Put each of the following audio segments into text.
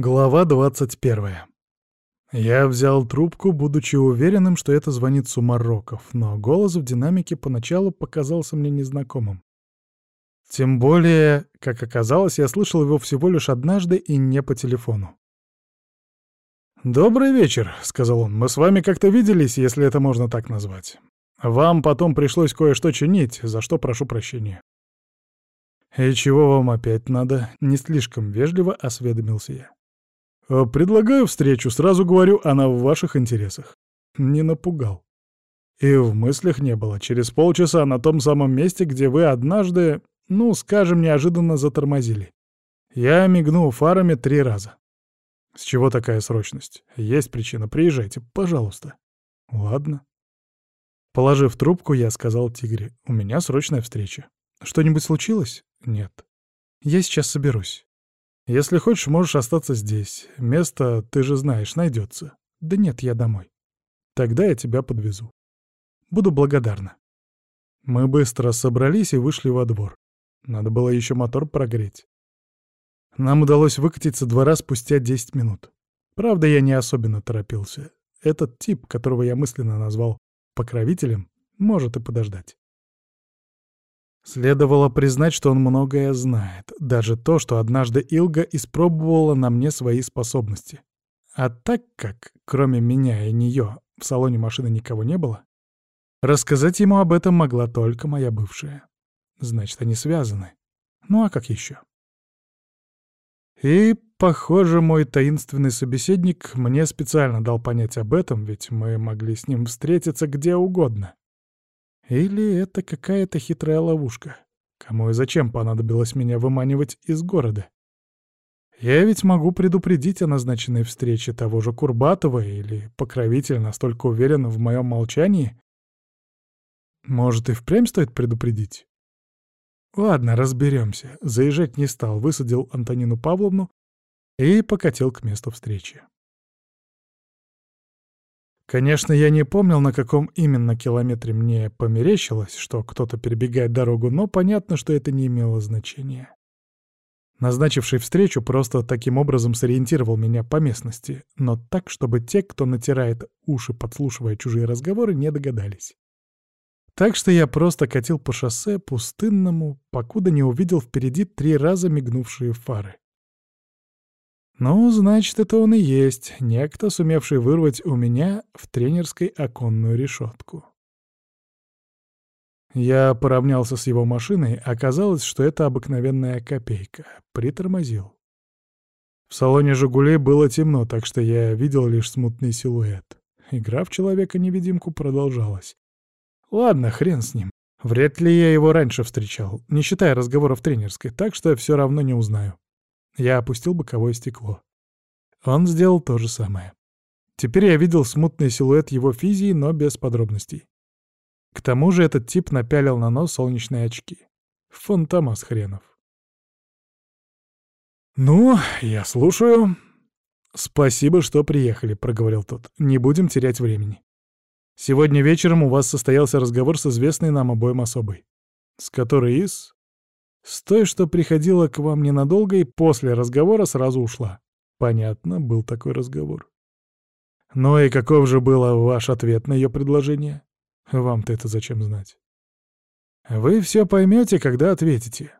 Глава 21. Я взял трубку, будучи уверенным, что это звонит Сумароков, но голос в динамике поначалу показался мне незнакомым. Тем более, как оказалось, я слышал его всего лишь однажды и не по телефону. «Добрый вечер», — сказал он. «Мы с вами как-то виделись, если это можно так назвать. Вам потом пришлось кое-что чинить, за что прошу прощения». «И чего вам опять надо?» — не слишком вежливо осведомился я. Э, «Предлагаю встречу, сразу говорю, она в ваших интересах». Не напугал. И в мыслях не было. Через полчаса на том самом месте, где вы однажды, ну, скажем, неожиданно затормозили. Я мигнул фарами три раза. С чего такая срочность? Есть причина, приезжайте, пожалуйста. Ладно. Положив трубку, я сказал Тигре, у меня срочная встреча. Что-нибудь случилось? Нет. Я сейчас соберусь. Если хочешь, можешь остаться здесь. Место, ты же знаешь, найдется. Да нет, я домой. Тогда я тебя подвезу. Буду благодарна. Мы быстро собрались и вышли во двор. Надо было еще мотор прогреть. Нам удалось выкатить со двора спустя 10 минут. Правда, я не особенно торопился. Этот тип, которого я мысленно назвал покровителем, может и подождать. Следовало признать, что он многое знает, даже то, что однажды Илга испробовала на мне свои способности. А так как, кроме меня и нее, в салоне машины никого не было, рассказать ему об этом могла только моя бывшая. Значит, они связаны. Ну а как еще? И, похоже, мой таинственный собеседник мне специально дал понять об этом, ведь мы могли с ним встретиться где угодно. Или это какая-то хитрая ловушка? Кому и зачем понадобилось меня выманивать из города? Я ведь могу предупредить о назначенной встрече того же Курбатова или покровитель настолько уверен в моем молчании? Может, и впрямь стоит предупредить? Ладно, разберемся. Заезжать не стал, высадил Антонину Павловну и покатил к месту встречи. Конечно, я не помнил, на каком именно километре мне померещилось, что кто-то перебегает дорогу, но понятно, что это не имело значения. Назначивший встречу просто таким образом сориентировал меня по местности, но так, чтобы те, кто натирает уши, подслушивая чужие разговоры, не догадались. Так что я просто катил по шоссе пустынному, покуда не увидел впереди три раза мигнувшие фары. Ну, значит, это он и есть, некто, сумевший вырвать у меня в тренерской оконную решетку. Я поравнялся с его машиной, оказалось, что это обыкновенная копейка. Притормозил. В салоне «Жигулей» было темно, так что я видел лишь смутный силуэт. Игра в Человека-невидимку продолжалась. Ладно, хрен с ним. Вряд ли я его раньше встречал, не считая разговоров тренерской, так что все равно не узнаю. Я опустил боковое стекло. Он сделал то же самое. Теперь я видел смутный силуэт его физии, но без подробностей. К тому же этот тип напялил на нос солнечные очки. Фантомас хренов. «Ну, я слушаю». «Спасибо, что приехали», — проговорил тот. «Не будем терять времени. Сегодня вечером у вас состоялся разговор с известной нам обоим особой. С которой из...» С той, что приходила к вам ненадолго и после разговора сразу ушла. Понятно, был такой разговор. Ну и каков же был ваш ответ на ее предложение? Вам-то это зачем знать? Вы все поймете, когда ответите.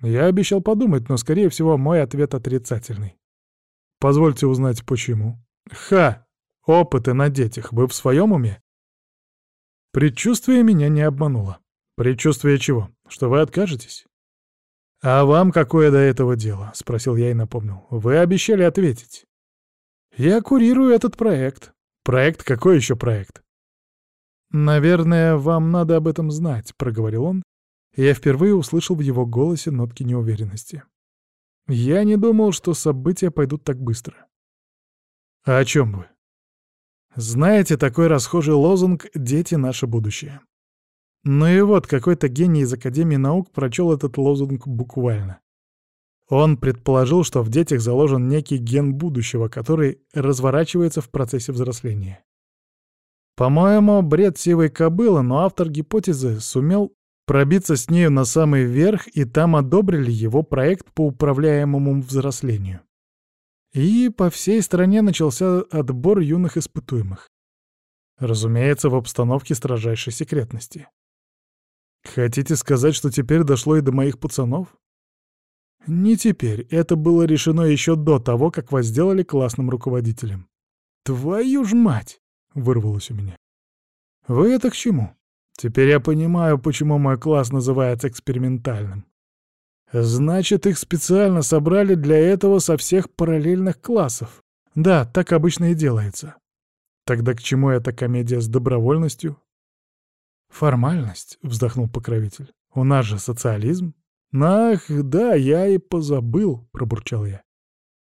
Я обещал подумать, но, скорее всего, мой ответ отрицательный. Позвольте узнать, почему. Ха! Опыты на детях. Вы в своем уме? Предчувствие меня не обмануло. Предчувствие чего? Что вы откажетесь? «А вам какое до этого дело?» — спросил я и напомнил. «Вы обещали ответить». «Я курирую этот проект». «Проект? Какой еще проект?» «Наверное, вам надо об этом знать», — проговорил он. я впервые услышал в его голосе нотки неуверенности. Я не думал, что события пойдут так быстро. «А о чем вы?» «Знаете такой расхожий лозунг «Дети — наше будущее». Ну и вот, какой-то гений из Академии наук прочел этот лозунг буквально. Он предположил, что в детях заложен некий ген будущего, который разворачивается в процессе взросления. По-моему, бред сивой кобылы, но автор гипотезы сумел пробиться с нею на самый верх, и там одобрили его проект по управляемому взрослению. И по всей стране начался отбор юных испытуемых. Разумеется, в обстановке строжайшей секретности. Хотите сказать, что теперь дошло и до моих пацанов? Не теперь. Это было решено еще до того, как вас сделали классным руководителем. Твою ж мать! Вырвалось у меня. Вы это к чему? Теперь я понимаю, почему мой класс называется экспериментальным. Значит, их специально собрали для этого со всех параллельных классов. Да, так обычно и делается. Тогда к чему эта комедия с добровольностью? Формальность, вздохнул покровитель. У нас же социализм. Ах, да, я и позабыл, пробурчал я.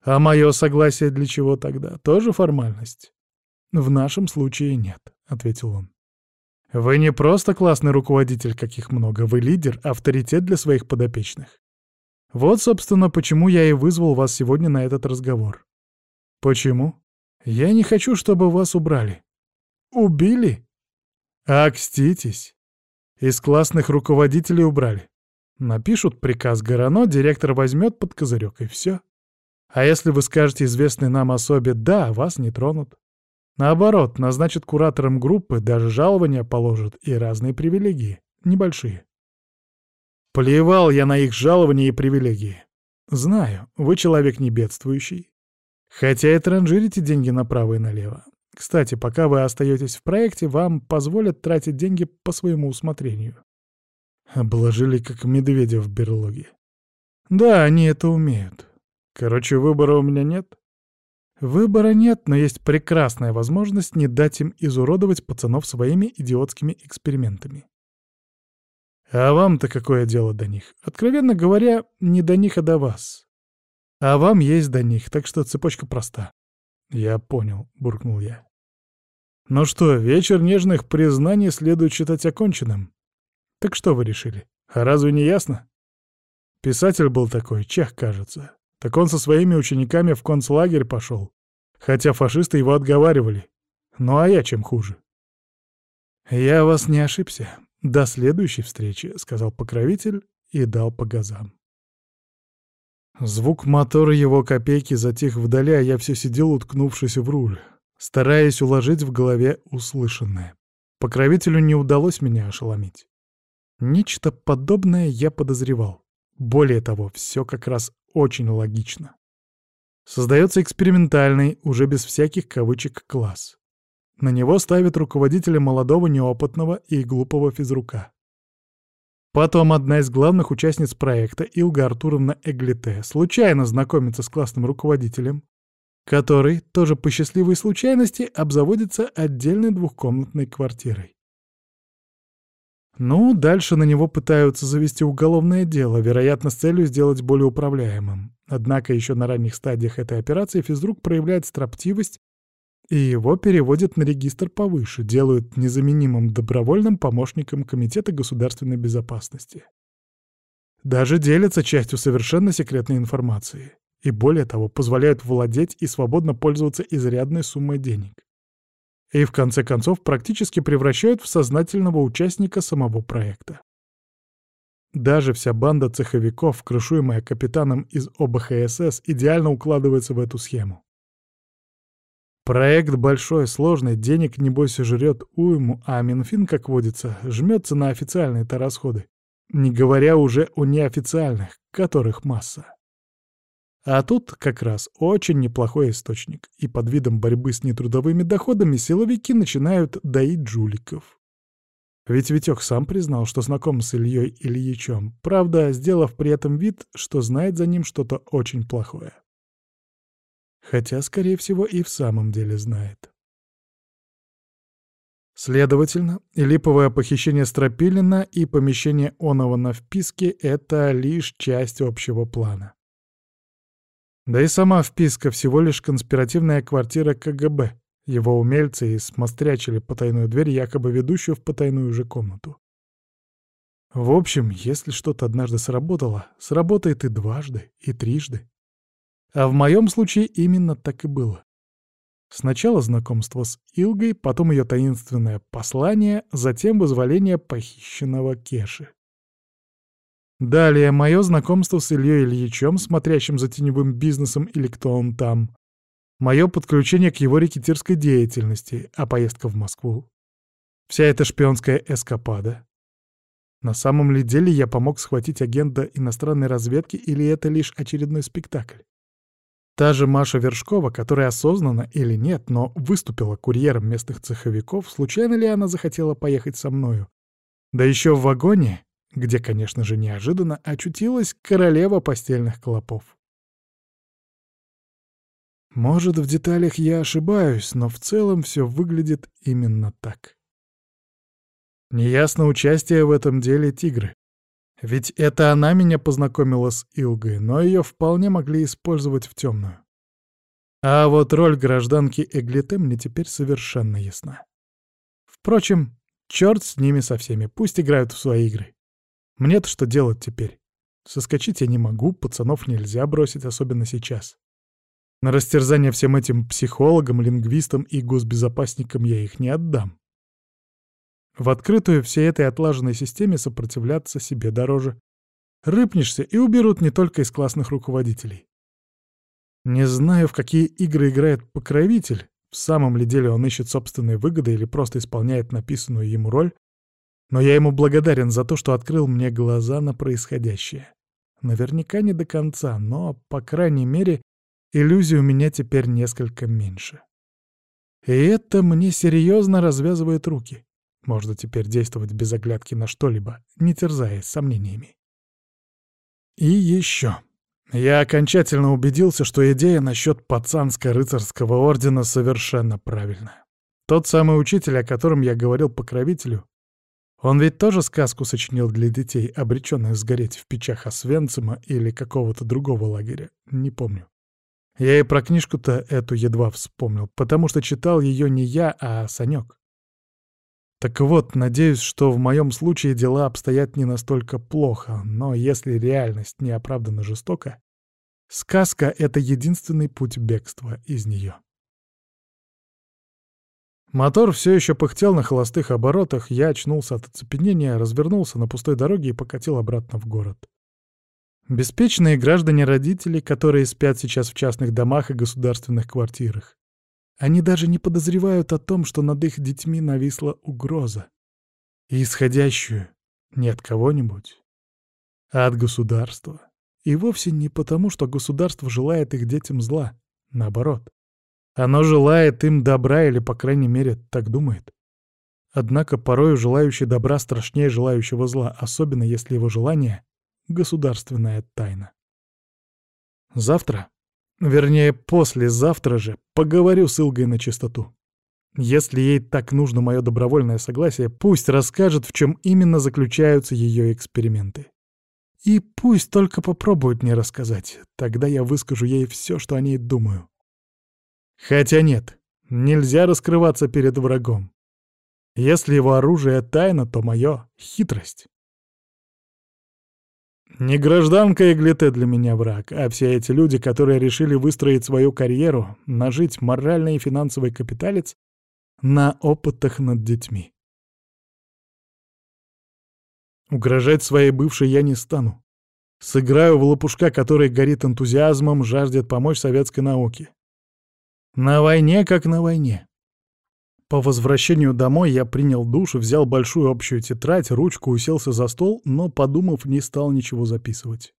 А мое согласие для чего тогда? Тоже формальность? В нашем случае нет, ответил он. Вы не просто классный руководитель, каких много, вы лидер, авторитет для своих подопечных. Вот, собственно, почему я и вызвал вас сегодня на этот разговор. Почему? Я не хочу, чтобы вас убрали. Убили? Акститесь. Из классных руководителей убрали. Напишут приказ Горано, директор возьмет под козырек, и все. А если вы скажете известной нам особе «да», вас не тронут. Наоборот, назначат куратором группы, даже жалования положат и разные привилегии, небольшие. Плевал я на их жалования и привилегии. Знаю, вы человек не бедствующий. Хотя и транжирите деньги направо и налево. Кстати, пока вы остаетесь в проекте, вам позволят тратить деньги по своему усмотрению. Обложили как медведя в берлоге. Да, они это умеют. Короче, выбора у меня нет. Выбора нет, но есть прекрасная возможность не дать им изуродовать пацанов своими идиотскими экспериментами. А вам-то какое дело до них? Откровенно говоря, не до них, а до вас. А вам есть до них, так что цепочка проста. Я понял, буркнул я. Ну что, вечер нежных признаний следует считать оконченным. Так что вы решили? А разве не ясно? Писатель был такой, чех, кажется. Так он со своими учениками в концлагерь пошел. Хотя фашисты его отговаривали. Ну а я чем хуже? Я вас не ошибся. «До следующей встречи», — сказал покровитель и дал по газам. Звук мотора его копейки затих вдали, а я все сидел, уткнувшись в руль, стараясь уложить в голове услышанное. Покровителю не удалось меня ошеломить. Нечто подобное я подозревал. Более того, все как раз очень логично. Создается экспериментальный, уже без всяких кавычек, класс. На него ставят руководителя молодого, неопытного и глупого физрука. Потом одна из главных участниц проекта, Илга Артуровна Эглите, случайно знакомится с классным руководителем, который, тоже по счастливой случайности, обзаводится отдельной двухкомнатной квартирой. Ну, дальше на него пытаются завести уголовное дело, вероятно, с целью сделать более управляемым. Однако еще на ранних стадиях этой операции физрук проявляет строптивость и его переводят на регистр повыше, делают незаменимым добровольным помощником Комитета государственной безопасности. Даже делятся частью совершенно секретной информации. И более того, позволяют владеть и свободно пользоваться изрядной суммой денег. И в конце концов практически превращают в сознательного участника самого проекта. Даже вся банда цеховиков, крышуемая капитаном из ОБХСС, идеально укладывается в эту схему. Проект большой, сложный, денег, небось, жрет уйму, а Минфин, как водится, жмется на официальные-то расходы. Не говоря уже о неофициальных, которых масса. А тут как раз очень неплохой источник, и под видом борьбы с нетрудовыми доходами силовики начинают доить жуликов. Ведь Витёк сам признал, что знаком с Ильей Ильичем, правда, сделав при этом вид, что знает за ним что-то очень плохое. Хотя, скорее всего, и в самом деле знает. Следовательно, липовое похищение Стропилина и помещение Онова на вписке — это лишь часть общего плана. Да и сама вписка — всего лишь конспиративная квартира КГБ. Его умельцы и смострячили потайную дверь, якобы ведущую в потайную же комнату. В общем, если что-то однажды сработало, сработает и дважды, и трижды. А в моем случае именно так и было. Сначала знакомство с Илгой, потом ее таинственное послание, затем вызволение похищенного Кеши. Далее мое знакомство с Ильей Ильичем, смотрящим за теневым бизнесом или кто он там. мое подключение к его рекетирской деятельности, а поездка в Москву. Вся эта шпионская эскапада. На самом ли деле я помог схватить агента иностранной разведки или это лишь очередной спектакль? Та же Маша Вершкова, которая осознанно или нет, но выступила курьером местных цеховиков, случайно ли она захотела поехать со мною? Да еще в вагоне, где, конечно же, неожиданно очутилась королева постельных клопов. Может, в деталях я ошибаюсь, но в целом все выглядит именно так. Неясно участие в этом деле тигры. Ведь это она меня познакомила с Илгой, но ее вполне могли использовать в темную. А вот роль гражданки Эглите мне теперь совершенно ясна. Впрочем, черт с ними со всеми, пусть играют в свои игры. Мне-то что делать теперь? Соскочить я не могу, пацанов нельзя бросить, особенно сейчас. На растерзание всем этим психологам, лингвистам и госбезопасникам я их не отдам. В открытую всей этой отлаженной системе сопротивляться себе дороже. Рыпнешься и уберут не только из классных руководителей. Не знаю, в какие игры играет покровитель, в самом ли деле он ищет собственные выгоды или просто исполняет написанную ему роль, но я ему благодарен за то, что открыл мне глаза на происходящее. Наверняка не до конца, но, по крайней мере, иллюзий у меня теперь несколько меньше. И это мне серьезно развязывает руки. Можно теперь действовать без оглядки на что-либо, не терзаясь сомнениями. И еще. Я окончательно убедился, что идея насчет пацанско-рыцарского ордена совершенно правильная. Тот самый учитель, о котором я говорил покровителю, он ведь тоже сказку сочинил для детей, обреченных сгореть в печах Освенцима или какого-то другого лагеря, не помню. Я и про книжку-то эту едва вспомнил, потому что читал ее не я, а Санек. Так вот, надеюсь, что в моем случае дела обстоят не настолько плохо, но если реальность не оправдана жестоко, сказка — это единственный путь бегства из нее. Мотор все еще пыхтел на холостых оборотах, я очнулся от оцепенения, развернулся на пустой дороге и покатил обратно в город. Беспечные граждане-родители, которые спят сейчас в частных домах и государственных квартирах. Они даже не подозревают о том, что над их детьми нависла угроза. И исходящую не от кого-нибудь, а от государства. И вовсе не потому, что государство желает их детям зла. Наоборот. Оно желает им добра или, по крайней мере, так думает. Однако порою желающий добра страшнее желающего зла, особенно если его желание — государственная тайна. Завтра Вернее, послезавтра же поговорю с Илгой на чистоту. Если ей так нужно мое добровольное согласие, пусть расскажет, в чем именно заключаются ее эксперименты. И пусть только попробует мне рассказать, тогда я выскажу ей все, что о ней думаю. Хотя нет, нельзя раскрываться перед врагом. Если его оружие — тайна, то мое — хитрость. Не гражданка Эглите для меня враг, а все эти люди, которые решили выстроить свою карьеру, нажить моральный и финансовый капиталец на опытах над детьми. Угрожать своей бывшей я не стану. Сыграю в лопушка, который горит энтузиазмом, жаждет помочь советской науке. На войне как на войне. По возвращению домой я принял душ, взял большую общую тетрадь, ручку, уселся за стол, но, подумав, не стал ничего записывать.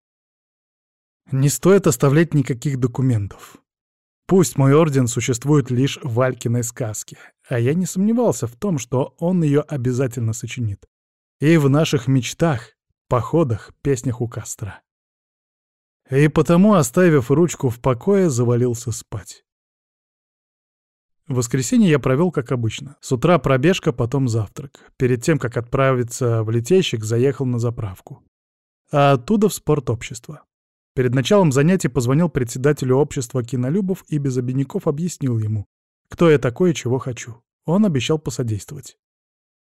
Не стоит оставлять никаких документов. Пусть мой орден существует лишь в Алькиной сказке, а я не сомневался в том, что он ее обязательно сочинит. И в наших мечтах, походах, песнях у костра. И потому, оставив ручку в покое, завалился спать. Воскресенье я провел как обычно. С утра пробежка, потом завтрак. Перед тем, как отправиться в летейщик, заехал на заправку. А оттуда в спортобщество. Перед началом занятий позвонил председателю общества кинолюбов и без обиняков объяснил ему, кто я такой и чего хочу. Он обещал посодействовать.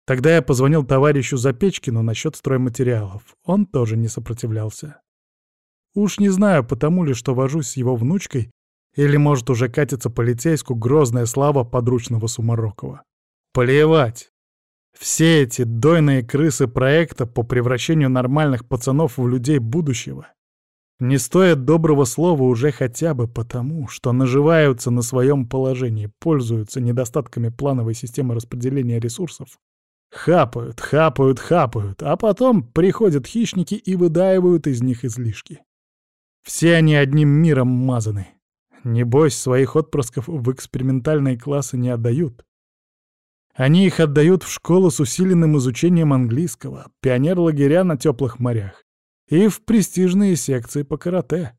Тогда я позвонил товарищу Запечкину насчет стройматериалов. Он тоже не сопротивлялся. Уж не знаю, потому ли, что вожусь с его внучкой, или, может, уже катится полицейскую грозная слава подручного Сумарокова. Плевать! Все эти дойные крысы проекта по превращению нормальных пацанов в людей будущего не стоят доброго слова уже хотя бы потому, что наживаются на своем положении, пользуются недостатками плановой системы распределения ресурсов, хапают, хапают, хапают, а потом приходят хищники и выдаивают из них излишки. Все они одним миром мазаны. Небось, своих отпрысков в экспериментальные классы не отдают. Они их отдают в школу с усиленным изучением английского, пионер-лагеря на теплых морях и в престижные секции по карате.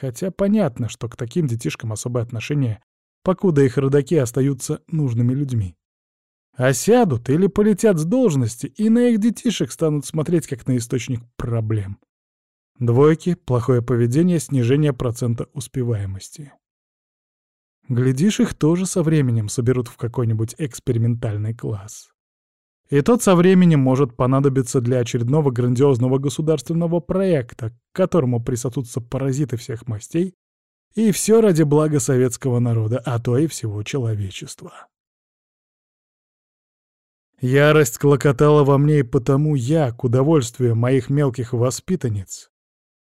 Хотя понятно, что к таким детишкам особое отношение, покуда их родаки остаются нужными людьми. А сядут или полетят с должности, и на их детишек станут смотреть как на источник проблем. Двойки, плохое поведение, снижение процента успеваемости. Глядишь, их тоже со временем соберут в какой-нибудь экспериментальный класс. И тот со временем может понадобиться для очередного грандиозного государственного проекта, к которому присосутся паразиты всех мастей, и все ради блага советского народа, а то и всего человечества. Ярость клокотала во мне, и потому я, к удовольствию моих мелких воспитанниц,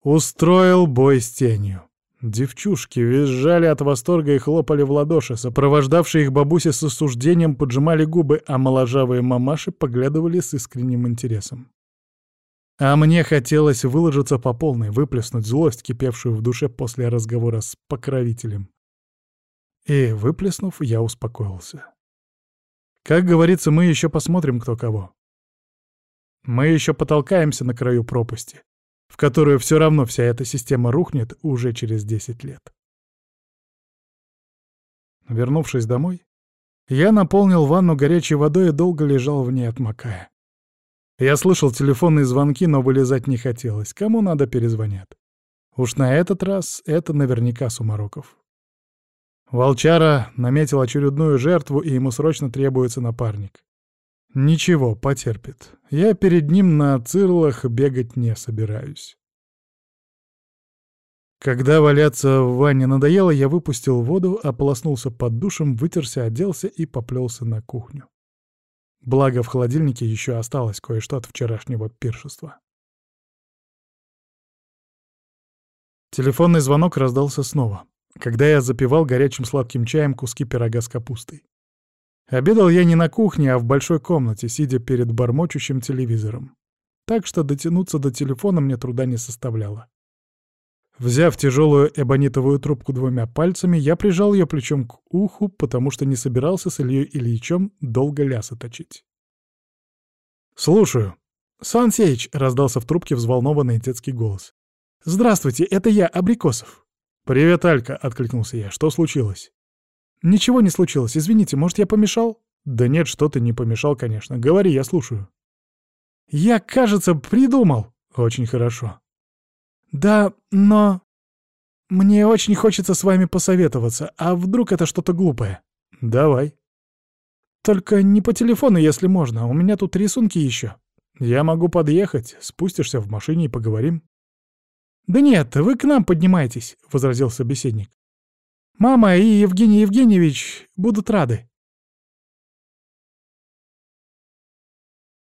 устроил бой с тенью. Девчушки визжали от восторга и хлопали в ладоши, сопровождавшие их бабуси с осуждением поджимали губы, а моложавые мамаши поглядывали с искренним интересом. А мне хотелось выложиться по полной, выплеснуть злость, кипевшую в душе после разговора с покровителем. И, выплеснув, я успокоился. Как говорится, мы еще посмотрим, кто кого. Мы еще потолкаемся на краю пропасти в которую все равно вся эта система рухнет уже через 10 лет. Вернувшись домой, я наполнил ванну горячей водой и долго лежал в ней, отмокая. Я слышал телефонные звонки, но вылезать не хотелось. Кому надо, перезвонят. Уж на этот раз это наверняка Сумароков. Волчара наметил очередную жертву, и ему срочно требуется напарник. Ничего, потерпит. Я перед ним на цирлах бегать не собираюсь. Когда валяться в ванне надоело, я выпустил воду, ополоснулся под душем, вытерся, оделся и поплелся на кухню. Благо, в холодильнике еще осталось кое-что от вчерашнего пиршества. Телефонный звонок раздался снова, когда я запивал горячим сладким чаем куски пирога с капустой. Обедал я не на кухне, а в большой комнате, сидя перед бормочущим телевизором. Так что дотянуться до телефона мне труда не составляло. Взяв тяжелую эбонитовую трубку двумя пальцами, я прижал ее плечом к уху, потому что не собирался с Ильей Ильичем долго лясы точить. «Слушаю». «Сан Сеич», — раздался в трубке взволнованный детский голос. «Здравствуйте, это я, Абрикосов». «Привет, Алька», — откликнулся я. «Что случилось?» «Ничего не случилось. Извините, может, я помешал?» «Да нет, что ты не помешал, конечно. Говори, я слушаю». «Я, кажется, придумал». «Очень хорошо». «Да, но...» «Мне очень хочется с вами посоветоваться. А вдруг это что-то глупое?» «Давай». «Только не по телефону, если можно. У меня тут рисунки еще». «Я могу подъехать. Спустишься в машине и поговорим». «Да нет, вы к нам поднимайтесь», — возразил собеседник. Мама и Евгений Евгеньевич будут рады.